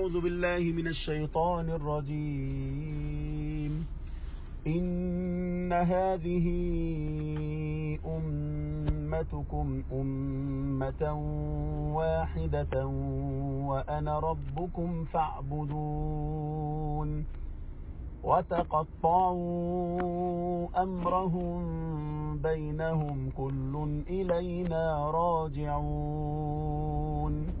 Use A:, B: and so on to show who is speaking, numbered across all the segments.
A: أعوذ بالله من الشيطان الرجيم إن هذه أمتكم أمة واحدة وأنا ربكم فاعبدون وتقطعوا أمرهم بينهم كل إلينا راجعون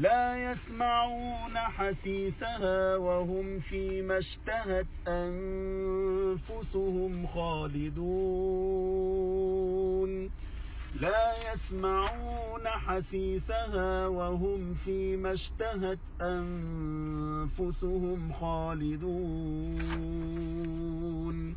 A: لا يسمعون حسيسها وهم فيما اشتهت أنفسهم خالدون لا يسمعون حسيسها وهم فيما اشتهت أنفسهم خالدون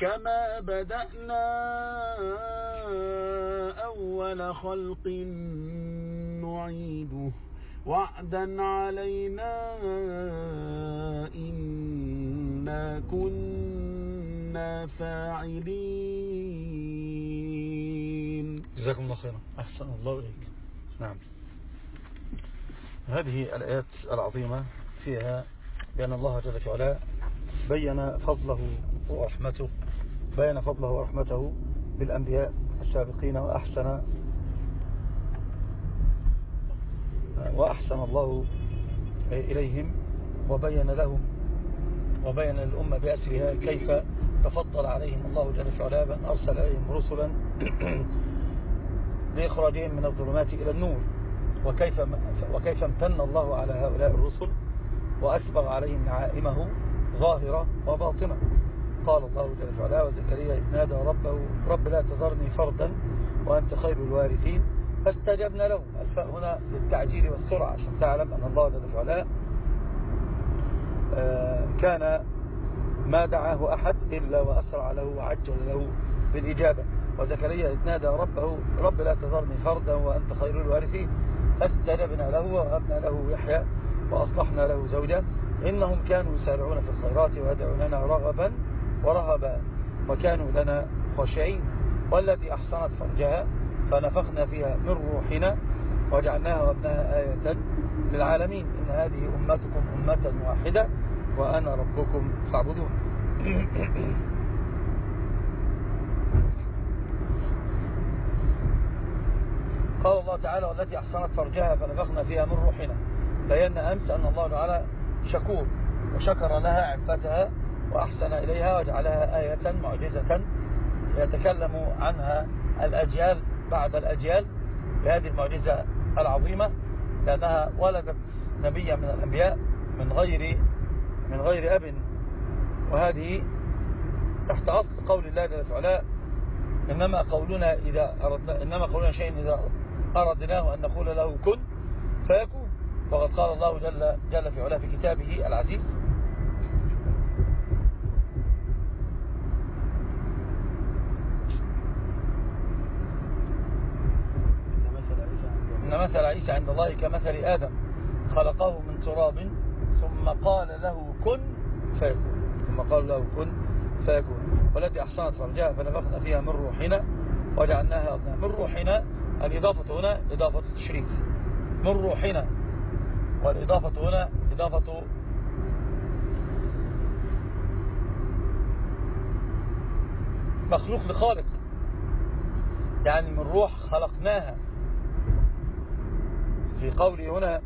A: كما بدأنا أول خلق نعيده وعدا علينا إنا كنا فاعلين
B: جزاكم الله خيرا أحسن الله إليك نعم هذه الآيات العظيمة فيها بأن الله جل وعلا بين فضله ورحمته بين فضله ورحمته بالأنبياء السابقين وأحسن وأحسن الله إليهم وبين لهم وبين الأمة بأسرها كيف تفضل عليهم الله جل وعلا بأن أرسل إليهم رسلا بإخراجهم من الظلمات إلى النور وكيف, وكيف امتن الله على هؤلاء الرسل وأسبغ عليهم نعائمه ظاهرة وباطنة قال الله جل وعلا وزكريا إذ نادى ربه رب لا تذرني فردا وأنت خير الوارثين فاستجبنا له الفاء هنا للتعجيل والسرعة عشان تعلم أن الله جل وعلا آه، كان ما دعاه أحد إلا وأسرع له وعجل له بالإجابة وزكريا إذ نادى ربه رب لا تذرني فردا وأنت خير الوارثين فاستجبنا له ووهبنا له يحيى وأصلحنا له زوجا إنهم كانوا يسارعون في الخيرات ويدعوننا رغبا ورهبا وكانوا لنا خشعين والتي أحصنت فرجها فنفخنا فيها من روحنا وجعلناها وابنها آية للعالمين إن هذه أمتكم أمة واحدة وأنا ربكم فاعبدون قال الله تعالى والتي أحصنت فرجها فنفخنا فيها من روحنا بينا أمس أن الله تعالى شكور وشكر لها عفتها وأحسن إليها وجعلها آية معجزة يتكلم عنها الأجيال بعد الأجيال بهذه المعجزة العظيمة لأنها ولدت نبيا من الأنبياء من غير من غير أب وهذه تحت أصل قول الله جل وعلا إنما قولنا إذا أردنا إنما قولنا شيء إذا أردناه أن نقول له كن فيكون فقد قال الله جل, جل في علاه في كتابه العزيز مثل عيسى عند الله كمثل آدم خلقه من تراب ثم قال له كن فيكون ثم قال له كن فيكون والتي أحصنت فرجها فنفخنا فيها من روحنا وجعلناها أضناء من روحنا الإضافة هنا إضافة التشريف من روحنا والإضافة هنا إضافة مخلوق لخالق يعني من روح خلقناها في قوله هنا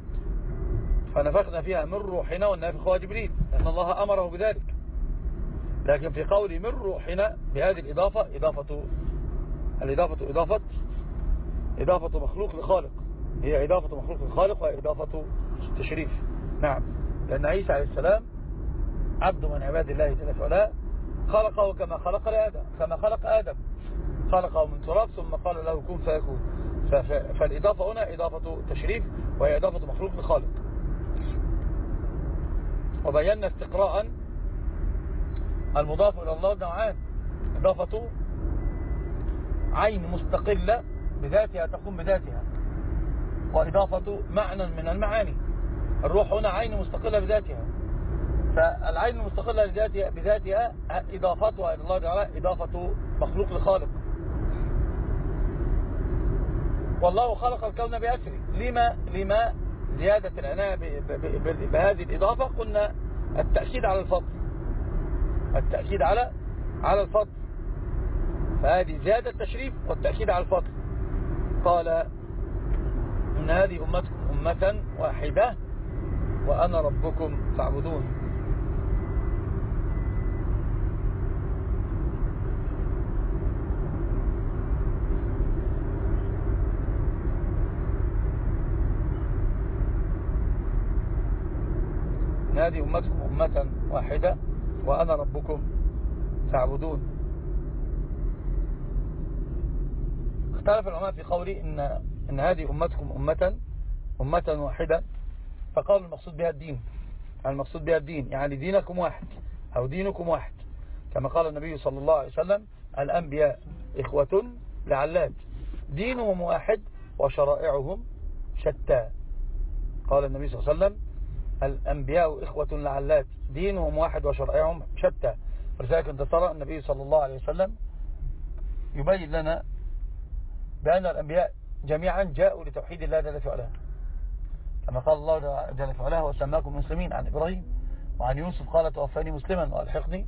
B: فنفخنا فيها من روحنا والنافخ هو جبريل لأن الله أمره بذلك لكن في قوله من روحنا بهذه الإضافة إضافة الإضافة إضافة إضافة مخلوق لخالق هي إضافة مخلوق لخالق وإضافة تشريف نعم لأن عيسى عليه السلام عبد من عباد الله جل وعلا خلقه كما خلق آدم كما خلق آدم خلقه من تراب ثم قال له كن فيكون فالإضافة هنا إضافة تشريف وهي إضافة مخلوق لخالق وبينا استقراء المضاف إلى الله نوعان إضافة عين مستقلة بذاتها تقوم بذاتها وإضافة معنى من المعاني الروح هنا عين مستقلة بذاتها فالعين المستقلة بذاتها إضافتها إلى الله تعالى إضافة مخلوق لخالق والله خلق الكون بأسره لما لما زيادة العناية بهذه الإضافة قلنا التأكيد على الفضل التأكيد على على الفضل فهذه زيادة التشريف والتأكيد على الفضل قال إن هذه أمتكم أمة واحدة وأنا ربكم فاعبدون هذه أمتكم أمة واحدة وأنا ربكم فاعبدون اختلف العلماء في قولي إن, إن هذه أمتكم أمة أمة واحدة فقالوا المقصود بها الدين المقصود بها الدين يعني دينكم واحد أو دينكم واحد كما قال النبي صلى الله عليه وسلم الأنبياء إخوة لعلات دينهم واحد وشرائعهم شتى قال النبي صلى الله عليه وسلم الأنبياء إخوة لعلات دينهم واحد وشرعهم شتى ولذلك أنت ترى النبي صلى الله عليه وسلم يبين لنا بأن الأنبياء جميعا جاءوا لتوحيد الله جل في علاه كما قال الله جل في علاه وسماكم مسلمين عن إبراهيم وعن يوسف قال توفاني مسلما وألحقني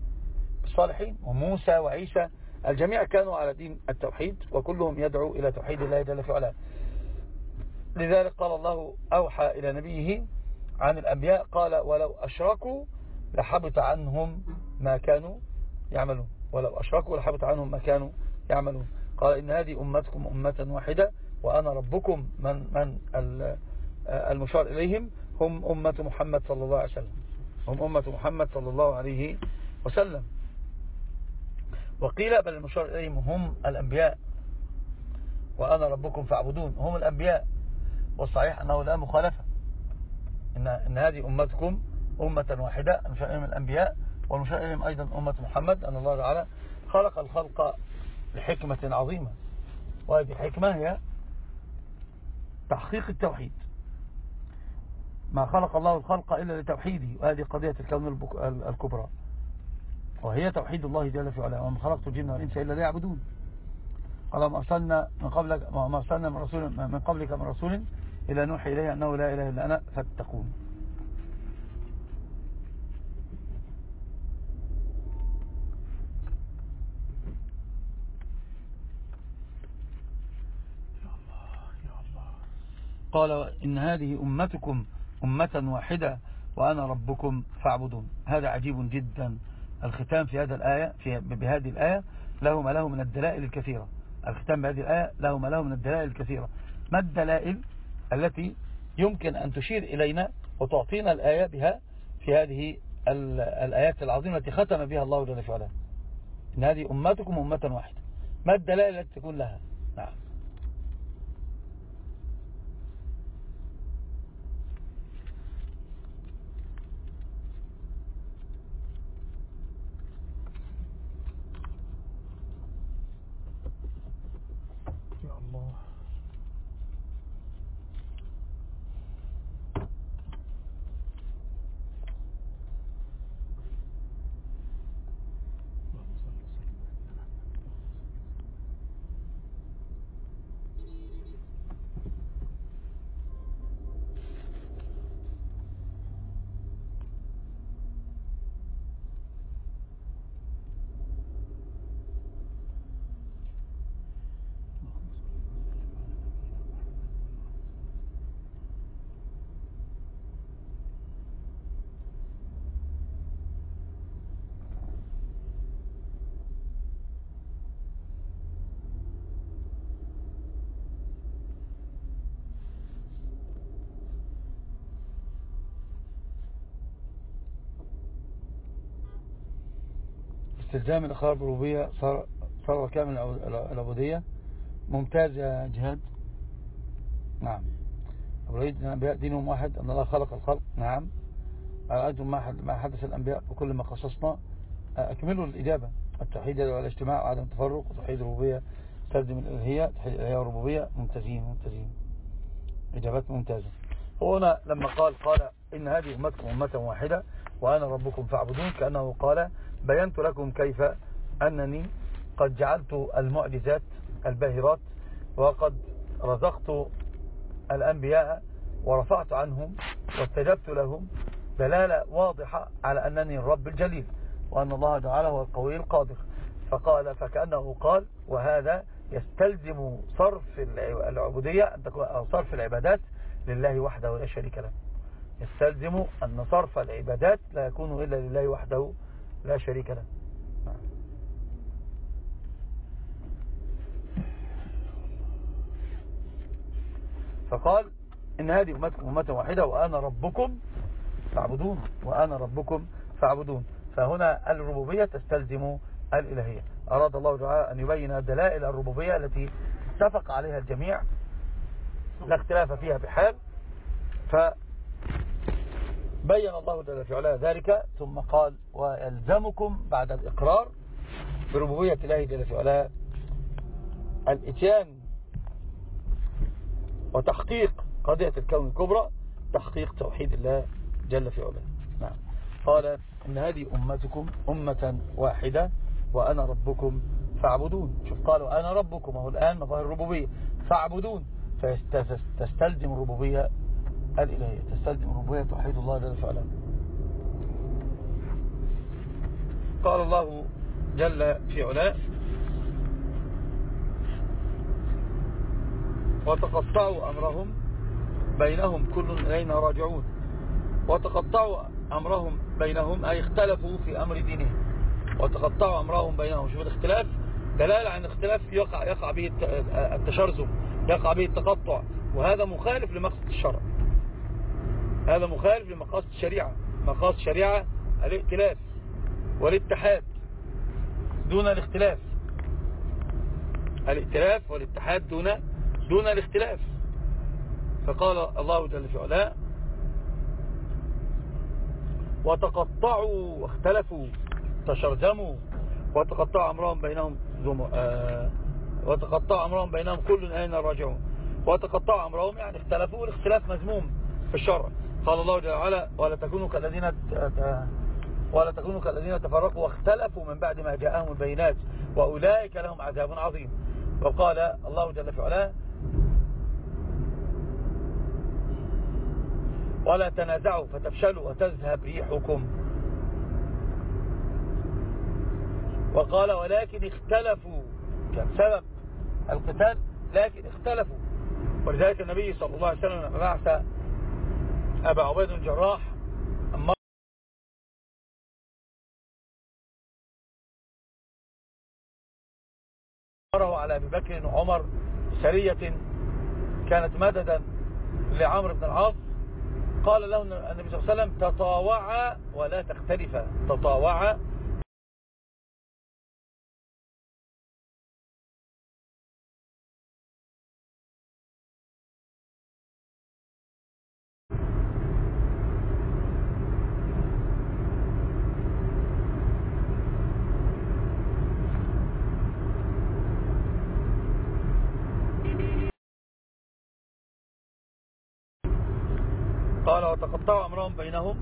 B: بالصالحين وموسى وعيسى الجميع كانوا على دين التوحيد وكلهم يدعو إلى توحيد الله جل في علاه لذلك قال الله أوحى إلى نبيه عن الأنبياء قال ولو أشركوا لحبط عنهم ما كانوا يعملون ولو أشركوا لحبط عنهم ما كانوا يعملون قال إن هذه أمتكم أمة واحدة وأنا ربكم من, من المشار إليهم هم أمة محمد صلى الله عليه وسلم هم أمة محمد صلى الله عليه وسلم وقيل بل المشار إليهم هم الأنبياء وأنا ربكم فاعبدون هم الأنبياء والصحيح أنه لا مخالفة إن, إن هذه أمتكم أمة واحدة نشأهم الأنبياء ونشأهم أيضا أمة محمد أن الله تعالى خلق الخلق لحكمة عظيمة وهذه الحكمة هي تحقيق التوحيد ما خلق الله الخلق إلا لتوحيده وهذه قضية الكون الكبرى وهي توحيد الله جل في علاه وما خلقت الجن والإنس إلا ليعبدون قال ما أرسلنا من قبلك ما أرسلنا من رسول من قبلك من رسول إلى نوح إليه أنه لا إله إلا أنا فاتقون قال إن هذه أمتكم أمة واحدة وأنا ربكم فاعبدون هذا عجيب جدا الختام في هذا الآية في بهذه الآية له ما له من الدلائل الكثيرة الختام بهذه الآية له ما له من الدلائل الكثيرة ما الدلائل التي يمكن أن تشير إلينا وتعطينا الآية بها في هذه الآيات العظيمة التي ختم بها الله جل في إن هذه أمتكم أمة واحدة ما الدلالة التي تكون لها نعم استلزام الاخلاق بالربوبية صار صار كامل العبودية ممتاز يا جهاد نعم ابراهيم الأنبياء دينهم واحد أن الله خلق الخلق نعم أرأيتم ما ما حدث الأنبياء بكل ما خصصنا أكملوا الإجابة التوحيد والاجتماع وعدم التفرق وتوحيد الربوبية تردم الإلهية تحيد الإلهية والربوبية ممتازين ممتازين إجابات ممتازة هنا لما قال قال إن هذه أمتكم أمة واحدة وأنا ربكم فاعبدون كأنه قال بينت لكم كيف أنني قد جعلت المعجزات الباهرات وقد رزقت الأنبياء ورفعت عنهم واستجبت لهم دلالة واضحة على أنني الرب الجليل وأن الله تعالى هو القوي القادر فقال فكأنه قال وهذا يستلزم صرف العبودية أو صرف العبادات لله وحده لا شريك له يستلزم أن صرف العبادات لا يكون إلا لله وحده لا شريك له فقال إن هذه أمتكم أمة واحدة وأنا ربكم فاعبدون وأنا ربكم فاعبدون فهنا الربوبية تستلزم الإلهية أراد الله تعالى أن يبين دلائل الربوبية التي اتفق عليها الجميع لا اختلاف فيها بحال بين الله جل في علاه ذلك ثم قال ويلزمكم بعد الإقرار بربوبية الله جل في علاه الإتيان وتحقيق قضية الكون الكبرى تحقيق توحيد الله جل في علاه نعم قال إن هذه أمتكم أمة واحدة وأنا ربكم فاعبدون شوف قالوا أنا ربكم وهو الآن مظاهر الربوبية فاعبدون فتستلزم الربوبية الإلهية تستلزم ربوية توحيد الله جل فعلا قال الله جل في علاه وتقطعوا أمرهم بينهم كل إلينا راجعون وتقطعوا أمرهم بينهم أي اختلفوا في أمر دينهم وتقطعوا أمرهم بينهم شوف الاختلاف دلالة عن اختلاف يقع, يقع به التشرذم يقع به التقطع وهذا مخالف لمقصد الشرع هذا مخالف لمقاصد الشريعة مقاصد الشريعة الائتلاف والاتحاد دون الاختلاف الائتلاف والاتحاد دون دون الاختلاف فقال الله جل في علاه وتقطعوا واختلفوا تشرجموا وتقطع أمرهم بينهم زم... آه... وتقطع أمرهم بينهم كل أين راجعون وتقطع أمرهم يعني اختلفوا الاختلاف مذموم في الشرع قال الله جل وعلا ولا تكونوا كالذين ولا تكونوا كالذين تفرقوا واختلفوا من بعد ما جاءهم البينات وأولئك لهم عذاب عظيم وقال الله جل وعلا ولا تنازعوا فتفشلوا وتذهب ريحكم وقال ولكن اختلفوا كان سبب القتال لكن اختلفوا ولذلك النبي صلى الله عليه وسلم بعث
A: أبا عبيد الجراح أمره على أبي بكر وعمر سرية كانت مددا لعمرو
B: بن العاص قال له النبي صلى الله عليه وسلم تطاوعا ولا تختلفا
A: تطاوعا
B: فقطعوا أمرهم بينهم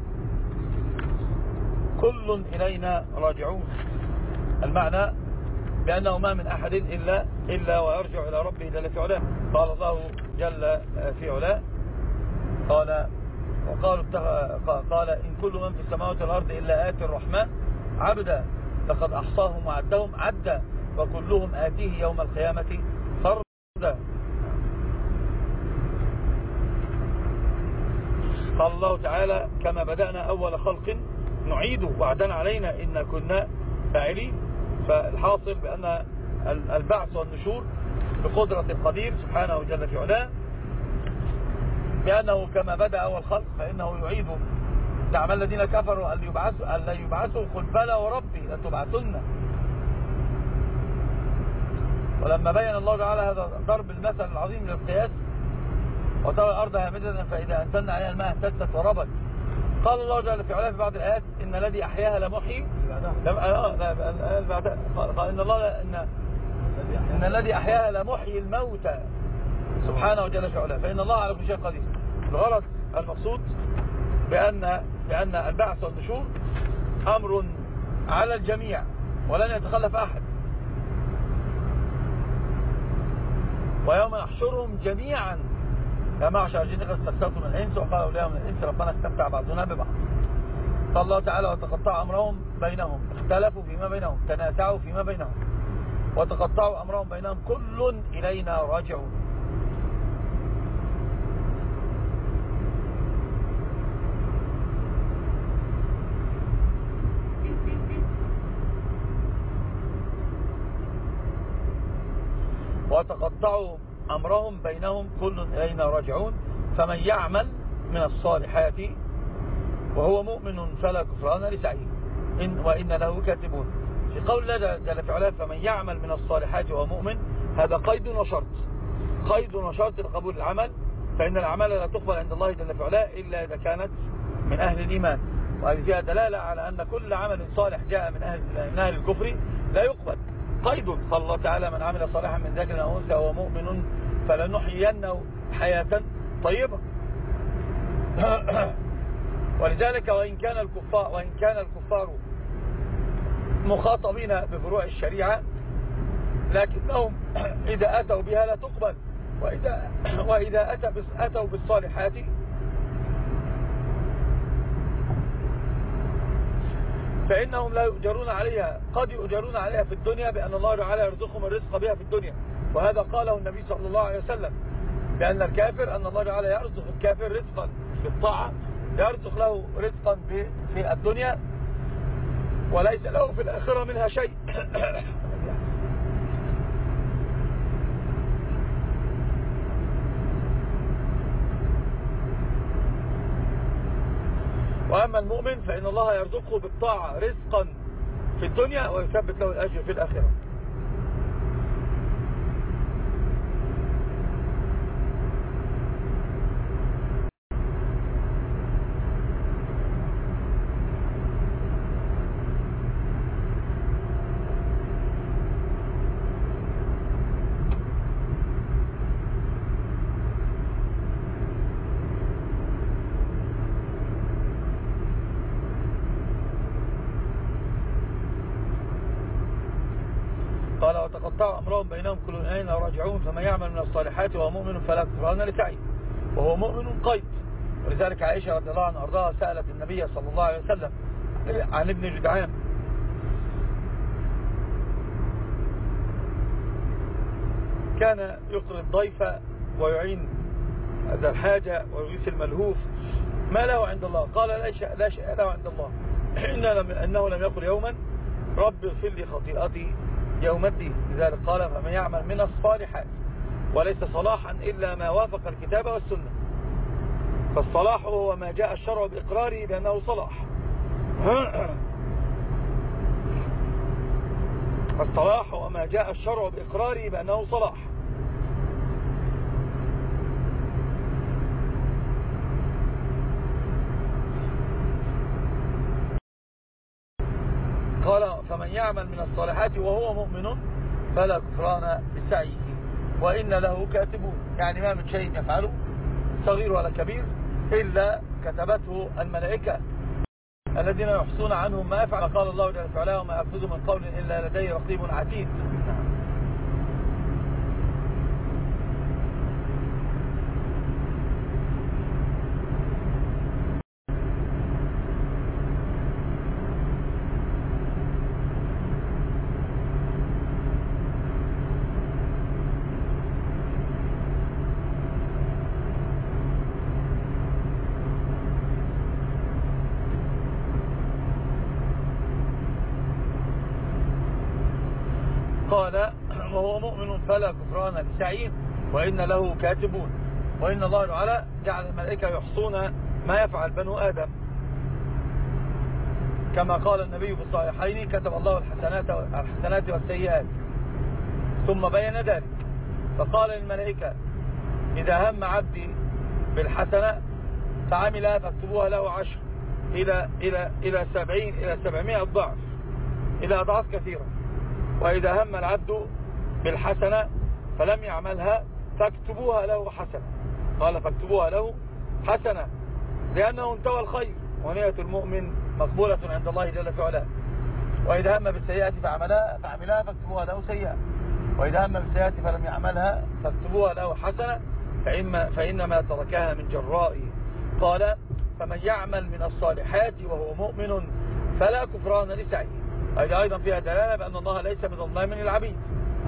B: كل إلينا راجعون المعنى بأنه ما من أحد إلا, إلا ويرجع إلى ربه جل في علاه قال الله جل في علاه قال وقالوا قال إن كل من في السماوات والأرض إلا آتي الرحمن عبدا لقد أحصاهم وعدهم عدا وكلهم آتيه يوم القيامة فردا قال الله تعالى كما بدأنا أول خلق نعيده وعدنا علينا إن كنا فاعلين فالحاصل بأن البعث والنشور بقدرة القدير سبحانه جل في علاه بأنه كما بدأ أول خلق فإنه يعيده تعمل الذين كفروا أن يبعثوا, أن لا يبعثوا قل بلى وربي لتبعثن ولما بين الله تعالى هذا ضرب المثل العظيم للقياس وترى الأرض هامدة فإذا أنزلنا عليها الماء اهتزت وربت قال الله جل في علاه في بعض الآيات إن الذي أحياها لمحي لم آه، آه، بعدها قال إن الله إن, إن الذي أحياها لمحي الموتى سبحانه وجل في علاه فإن الله على كل شيء قدير الغرض المقصود بأن, بأن البعث والنشور أمر على الجميع ولن يتخلف أحد ويوم نحشرهم جميعا يا معشر الجن قد استكثرتم من الانس وقال اولياء من الانس ربنا استمتع بعضنا ببعض فالله تعالى وتقطع امرهم بينهم اختلفوا فيما بينهم تنازعوا فيما بينهم وتقطعوا امرهم بينهم كل الينا راجعون وتقطعوا أمرهم بينهم كل إلينا راجعون فمن يعمل من الصالحات وهو مؤمن فلا كفران لسعيه إن وإن له كاتبون في قول الله جل في علاه فمن يعمل من الصالحات وهو مؤمن هذا قيد وشرط قيد وشرط لقبول العمل فإن الأعمال لا تقبل عند الله جل في علاه إلا إذا كانت من أهل الإيمان وهذه فيها دلالة على أن كل عمل صالح جاء من أهل, من أهل الكفر لا يقبل قيد فالله تعالى من عمل صالحا من ذكر أو أنثى وهو مؤمن فلنحيينه حياة طيبة ولذلك وإن كان الكفار وإن كان الكفار مخاطبين بفروع الشريعة لكنهم إذا أتوا بها لا تقبل وإذا, وإذا أتوا بالصالحات فإنهم لا يؤجرون عليها قد يؤجرون عليها في الدنيا بأن الله تعالى يرزقهم الرزق بها في الدنيا وهذا قاله النبي صلى الله عليه وسلم بأن الكافر أن الله تعالى يرزق الكافر رزقا بالطاعة يرزق له رزقا في الدنيا وليس له في الآخرة منها شيء وأما المؤمن فإن الله يرزقه بالطاعة رزقا في الدنيا ويثبت له الأجر في الآخرة قطع أمرهم بينهم كل أين راجعون فمن يعمل من الصالحات وهو مؤمن فلا كفران لسعي وهو مؤمن قيد ولذلك عائشة رضي الله عنها أرضها سألت النبي صلى الله عليه وسلم عن ابن جدعان كان يقري الضيف ويعين ذا الحاجة ويغيث الملهوف ما له عند الله قال لا شيء له عند الله إنه لم يقل يوما رب اغفر لي خطيئتي يوم الدين لذلك قال فمن يعمل من الصالحات وليس صلاحا إلا ما وافق الكتاب والسنة فالصلاح هو ما جاء الشرع بإقراره بأنه صلاح فالصلاح هو ما جاء الشرع بإقراره بأنه صلاح أن يعمل من الصالحات وهو مؤمن فلا كفران بسعيه وإن له كاتبون يعني ما من شيء يفعله صغير ولا كبير إلا كتبته الملائكة الذين يحصون عنهم ما يفعل قال الله جل وعلا وما أفضل من قول إلا لدي رقيب عتيد فلا كفران لسعيه وإن له كاتبون وإن الله تعالى جعل الملائكة يحصون ما يفعل بنو آدم كما قال النبي في الصحيحين كتب الله الحسنات, الحسنات والسيئات ثم بين ذلك فقال للملائكة إذا هم عبدي بالحسنة فعملها فاكتبوها له عشر إلى, إلى, إلى سبعين إلى سبعمائة ضعف إلى أضعاف كثيرة وإذا هم العبد بالحسنة فلم يعملها فاكتبوها له حسنة قال فاكتبوها له حسنة لأنه انتوى الخير ونية المؤمن مقبولة عند الله جل في علاه وإذا هم بالسيئة فعملها, فعملها فاكتبوها له سيئة وإذا هم بالسيئة فلم يعملها فاكتبوها له حسنة فإما فإنما تركها من جراء قال فمن يعمل من الصالحات وهو مؤمن فلا كفران لسعيه هذه أيضا فيها دلالة بأن الله ليس بظلام العبيد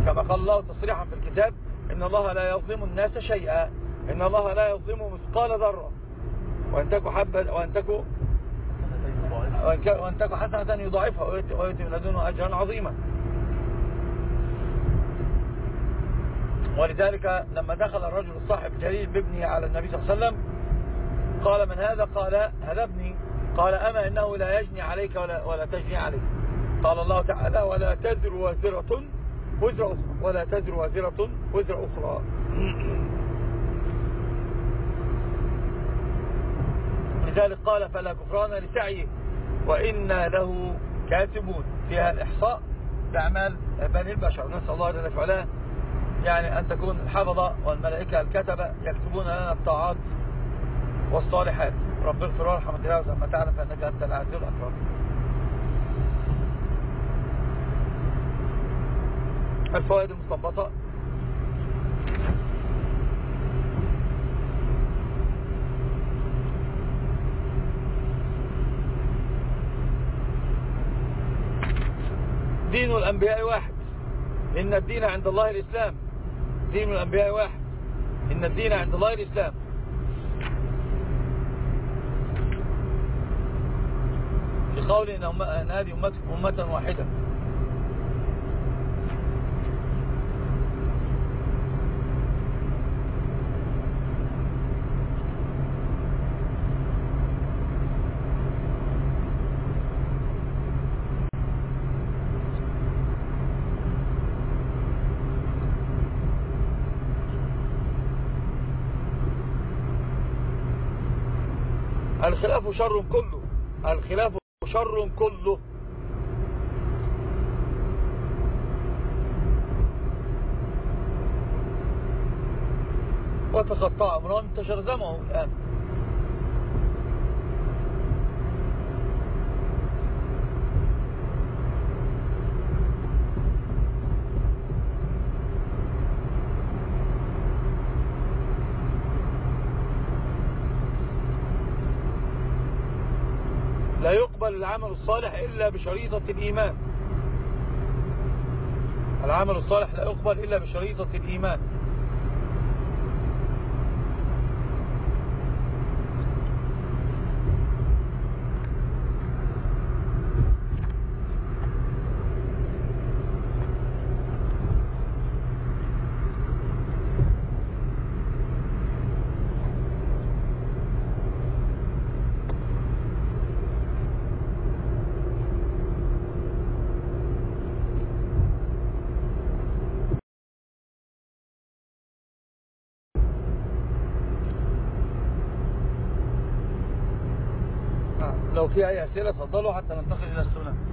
B: كما قال الله تصريحا في الكتاب إن الله لا يظلم الناس شيئا إن الله لا يظلم مثقال ذرة وأن تكو حبة وأن تكو وأن تكو حسنة يضاعفها ويؤتي من لدنه أجرا عظيما ولذلك لما دخل الرجل الصاحب جليل بابنه على النبي صلى الله عليه وسلم قال من هذا قال هذا ابني قال أما إنه لا يجني عليك ولا, ولا تجني عليك قال الله تعالى ولا تذر وزرة وزر أخرى ولا تزر وازرة وزر أخرى لذلك قال فلا كفران لسعيه وإنا له كاتبون فيها الإحصاء بأعمال بني البشر نسأل الله جل وعلا يعني أن تكون الحفظة والملائكة الكتبة يكتبون لنا الطاعات والصالحات رب اغفر وارحم الدنيا وزمتعنا فإنك أنت العزيز الأكرم الفوائد المستنبطة دين الأنبياء واحد إن الدين عند الله الإسلام دين الأنبياء واحد إن الدين عند الله الإسلام في قول إن هذه أمتكم أمة واحدة الخلاف شر كله الخلاف شر كله وتقطع أمره انتشر زمعه الآن يقبل العمل الصالح إلا بشريطة الإيمان العمل الصالح لا يقبل إلا بشريطة الإيمان في أي أسئلة تفضلوا حتى ننتقل إلى السنه